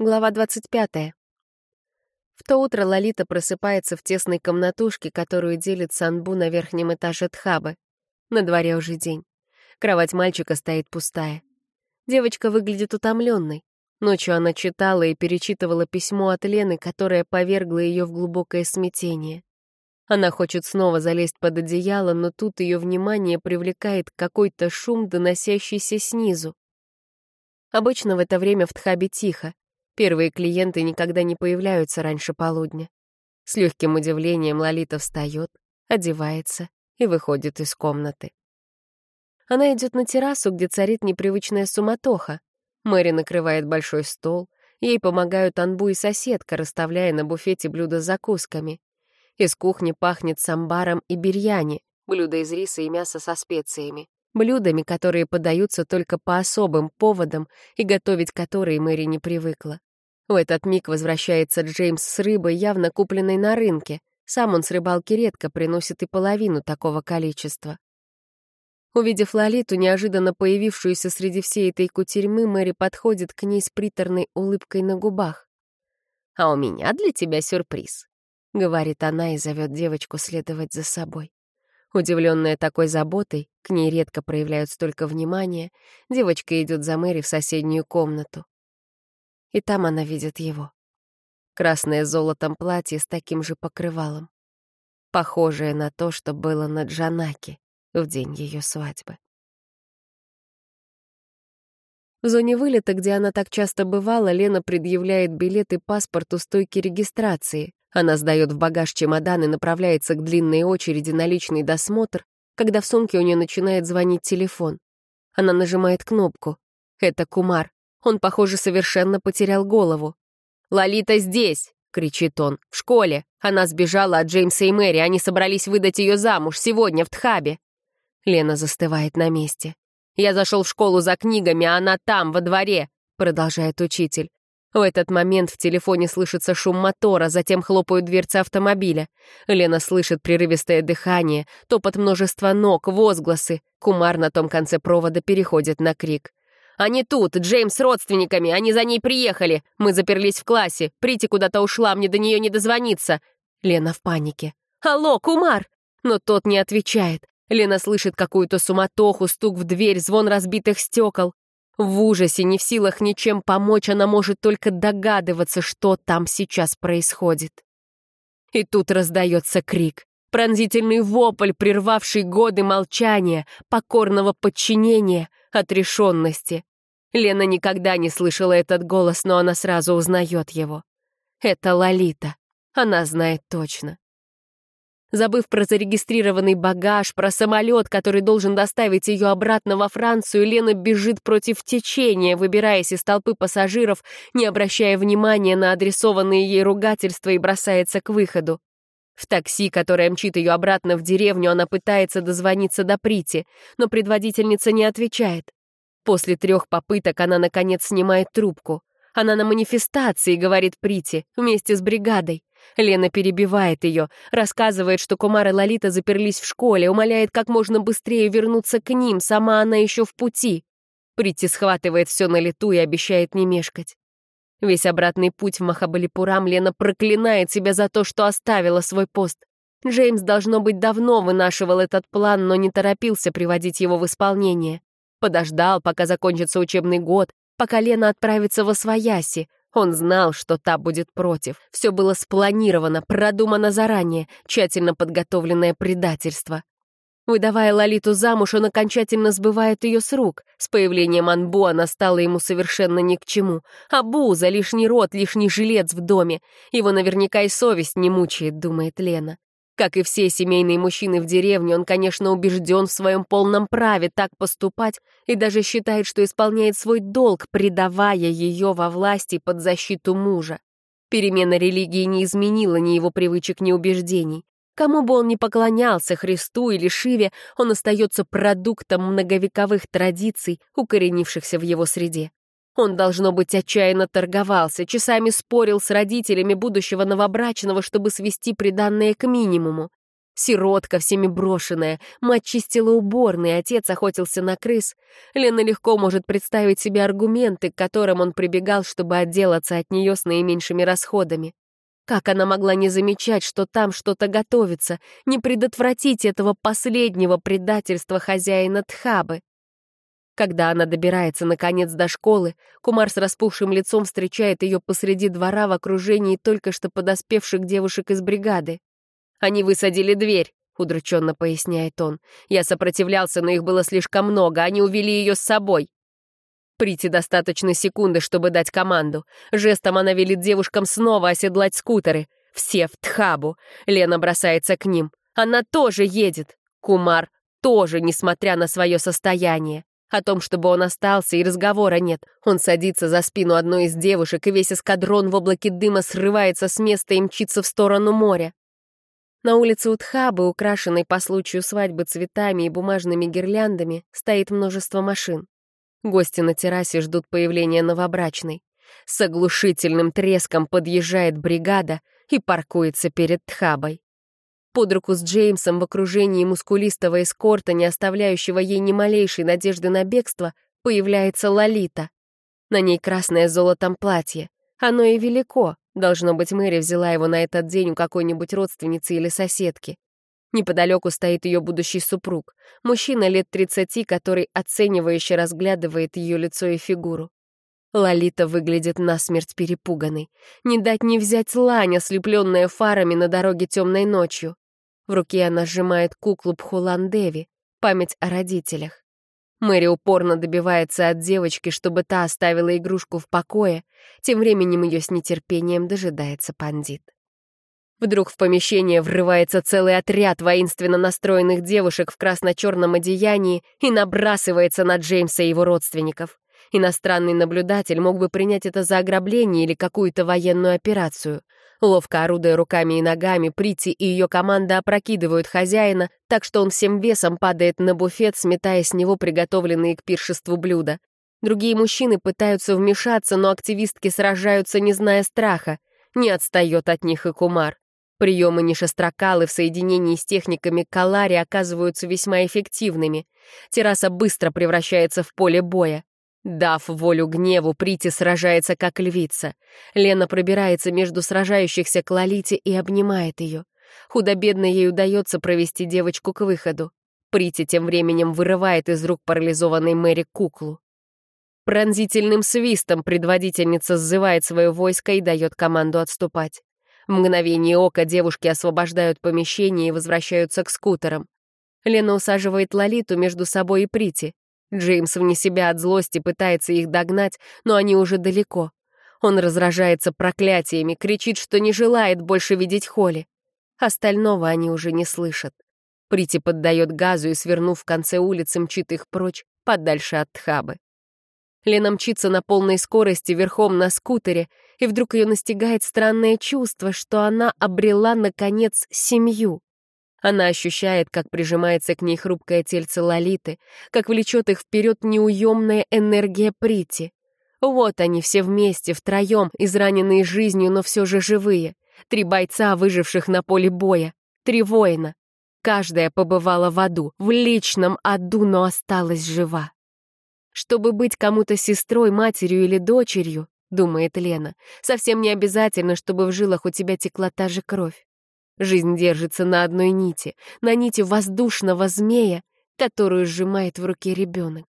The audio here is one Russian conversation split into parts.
Глава 25. В то утро Лолита просыпается в тесной комнатушке, которую делит Санбу на верхнем этаже Тхабы. На дворе уже день. Кровать мальчика стоит пустая. Девочка выглядит утомленной. Ночью она читала и перечитывала письмо от Лены, которое повергло ее в глубокое смятение. Она хочет снова залезть под одеяло, но тут ее внимание привлекает какой-то шум, доносящийся снизу. Обычно в это время в Тхабе тихо. Первые клиенты никогда не появляются раньше полудня. С легким удивлением Лолита встает, одевается и выходит из комнаты. Она идет на террасу, где царит непривычная суматоха. Мэри накрывает большой стол, ей помогают Анбу и соседка, расставляя на буфете блюда с закусками. Из кухни пахнет самбаром и бирьяни, блюда из риса и мяса со специями, блюдами, которые подаются только по особым поводам и готовить которые Мэри не привыкла. В этот миг возвращается Джеймс с рыбой, явно купленной на рынке. Сам он с рыбалки редко приносит и половину такого количества. Увидев Лолиту, неожиданно появившуюся среди всей этой кутерьмы, Мэри подходит к ней с приторной улыбкой на губах. «А у меня для тебя сюрприз», — говорит она и зовет девочку следовать за собой. Удивленная такой заботой, к ней редко проявляют столько внимания, девочка идет за Мэри в соседнюю комнату и там она видит его. Красное золотом платье с таким же покрывалом, похожее на то, что было на Джанаке в день ее свадьбы. В зоне вылета, где она так часто бывала, Лена предъявляет билет и паспорт у стойки регистрации. Она сдает в багаж чемодан и направляется к длинной очереди на личный досмотр, когда в сумке у нее начинает звонить телефон. Она нажимает кнопку. Это Кумар. Он, похоже, совершенно потерял голову. «Лолита здесь!» — кричит он. «В школе! Она сбежала от Джеймса и Мэри, они собрались выдать ее замуж сегодня в Тхабе!» Лена застывает на месте. «Я зашел в школу за книгами, а она там, во дворе!» — продолжает учитель. В этот момент в телефоне слышится шум мотора, затем хлопают дверцы автомобиля. Лена слышит прерывистое дыхание, топот множества ног, возгласы. Кумар на том конце провода переходит на крик. «Они тут, Джеймс с родственниками, они за ней приехали. Мы заперлись в классе. Прити куда-то ушла, мне до нее не дозвониться». Лена в панике. «Алло, Кумар!» Но тот не отвечает. Лена слышит какую-то суматоху, стук в дверь, звон разбитых стекол. В ужасе, не в силах ничем помочь, она может только догадываться, что там сейчас происходит. И тут раздается крик. Пронзительный вопль, прервавший годы молчания, покорного подчинения, отрешенности. Лена никогда не слышала этот голос, но она сразу узнает его. Это Лолита. Она знает точно. Забыв про зарегистрированный багаж, про самолет, который должен доставить ее обратно во Францию, Лена бежит против течения, выбираясь из толпы пассажиров, не обращая внимания на адресованные ей ругательства и бросается к выходу. В такси, которое мчит ее обратно в деревню, она пытается дозвониться до Прити, но предводительница не отвечает. После трех попыток она, наконец, снимает трубку. Она на манифестации, говорит Прити, вместе с бригадой. Лена перебивает ее, рассказывает, что Кумар и Лолита заперлись в школе, умоляет как можно быстрее вернуться к ним, сама она еще в пути. Прити схватывает все на лету и обещает не мешкать. Весь обратный путь в Махабалипурам Лена проклинает себя за то, что оставила свой пост. Джеймс, должно быть, давно вынашивал этот план, но не торопился приводить его в исполнение. Подождал, пока закончится учебный год, пока Лена отправится во Свояси. Он знал, что та будет против. Все было спланировано, продумано заранее, тщательно подготовленное предательство. Выдавая Лолиту замуж, он окончательно сбывает ее с рук. С появлением Анбу она стала ему совершенно ни к чему. Абу за лишний рот, лишний жилец в доме. Его наверняка и совесть не мучает, думает Лена. Как и все семейные мужчины в деревне, он, конечно, убежден в своем полном праве так поступать и даже считает, что исполняет свой долг, предавая ее во власти под защиту мужа. Перемена религии не изменила ни его привычек, ни убеждений. Кому бы он ни поклонялся, Христу или Шиве, он остается продуктом многовековых традиций, укоренившихся в его среде. Он, должно быть, отчаянно торговался, часами спорил с родителями будущего новобрачного, чтобы свести приданное к минимуму. Сиротка, всеми брошенная, мать чистила уборные, отец охотился на крыс. Лена легко может представить себе аргументы, к которым он прибегал, чтобы отделаться от нее с наименьшими расходами. Как она могла не замечать, что там что-то готовится, не предотвратить этого последнего предательства хозяина Тхабы? Когда она добирается, наконец, до школы, Кумар с распухшим лицом встречает ее посреди двора в окружении только что подоспевших девушек из бригады. Они высадили дверь», — удрученно поясняет он. «Я сопротивлялся, но их было слишком много, они увели ее с собой». Прити достаточно секунды, чтобы дать команду. Жестом она велит девушкам снова оседлать скутеры. Все в Тхабу. Лена бросается к ним. Она тоже едет. Кумар тоже, несмотря на свое состояние. О том, чтобы он остался, и разговора нет. Он садится за спину одной из девушек, и весь эскадрон в облаке дыма срывается с места и мчится в сторону моря. На улице Утхабы, украшенной по случаю свадьбы цветами и бумажными гирляндами, стоит множество машин. Гости на террасе ждут появления новобрачной. С оглушительным треском подъезжает бригада и паркуется перед Тхабой. Под руку с Джеймсом в окружении мускулистого эскорта, не оставляющего ей ни малейшей надежды на бегство, появляется Лолита. На ней красное золотом платье. Оно и велико, Должно быть, Мэри взяла его на этот день у какой-нибудь родственницы или соседки. Неподалеку стоит ее будущий супруг, мужчина лет 30, который оценивающе разглядывает ее лицо и фигуру. Лолита выглядит насмерть перепуганной. Не дать не взять лань, ослепленная фарами на дороге темной ночью. В руке она сжимает куклу Пхуландеви, память о родителях. Мэри упорно добивается от девочки, чтобы та оставила игрушку в покое. Тем временем ее с нетерпением дожидается пандит. Вдруг в помещение врывается целый отряд воинственно настроенных девушек в красно-черном одеянии и набрасывается на Джеймса и его родственников. Иностранный наблюдатель мог бы принять это за ограбление или какую-то военную операцию — Ловко орудуя руками и ногами, Прити и ее команда опрокидывают хозяина, так что он всем весом падает на буфет, сметая с него приготовленные к пиршеству блюда. Другие мужчины пытаются вмешаться, но активистки сражаются, не зная страха. Не отстает от них и Кумар. Приемы нишестрокалы в соединении с техниками Калари оказываются весьма эффективными. Терраса быстро превращается в поле боя. Дав волю гневу, Прити сражается как львица. Лена пробирается между сражающихся к Лолите и обнимает ее. Худо-бедно ей удается провести девочку к выходу. Прити тем временем вырывает из рук парализованной Мэри куклу. Пронзительным свистом предводительница сзывает свое войско и дает команду отступать. В мгновение ока девушки освобождают помещение и возвращаются к скутерам. Лена усаживает Лолиту между собой и Прити. Джеймс вне себя от злости пытается их догнать, но они уже далеко. Он разражается проклятиями, кричит, что не желает больше видеть Холли. Остального они уже не слышат. Прити поддает газу и, свернув в конце улицы, мчит их прочь, подальше от Тхабы. Лена мчится на полной скорости верхом на скутере, и вдруг ее настигает странное чувство, что она обрела, наконец, семью. Она ощущает, как прижимается к ней хрупкое тельце Лолиты, как влечет их вперед неуемная энергия Прити. Вот они все вместе, втроем, израненные жизнью, но все же живые. Три бойца, выживших на поле боя. Три воина. Каждая побывала в аду, в личном аду, но осталась жива. Чтобы быть кому-то сестрой, матерью или дочерью, думает Лена, совсем не обязательно, чтобы в жилах у тебя текла та же кровь. Жизнь держится на одной нити, на нити воздушного змея, которую сжимает в руке ребенок.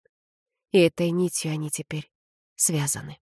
И этой нитью они теперь связаны.